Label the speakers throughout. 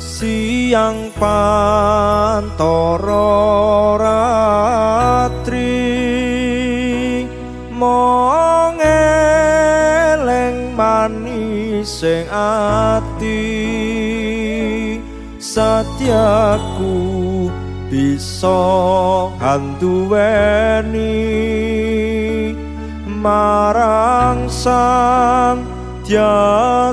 Speaker 1: tiang pantoro ratri mongeleng manis sing ati. Satyaku bisa handuweni marang sang Dia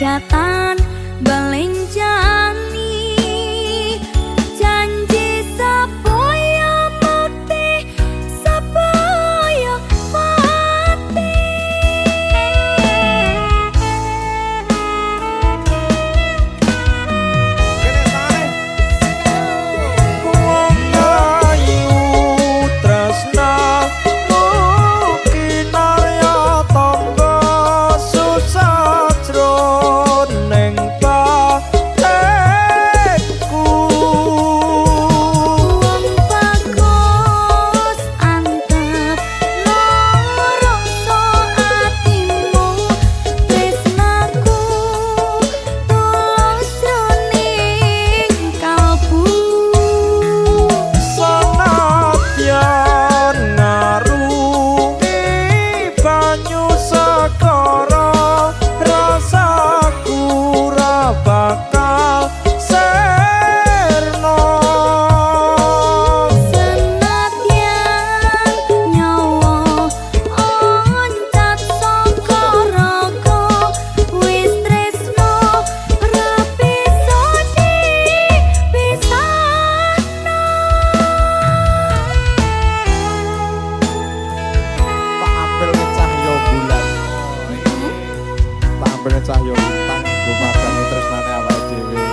Speaker 2: datang pengen cahyo bintang rumah kami terus nanya awal dewi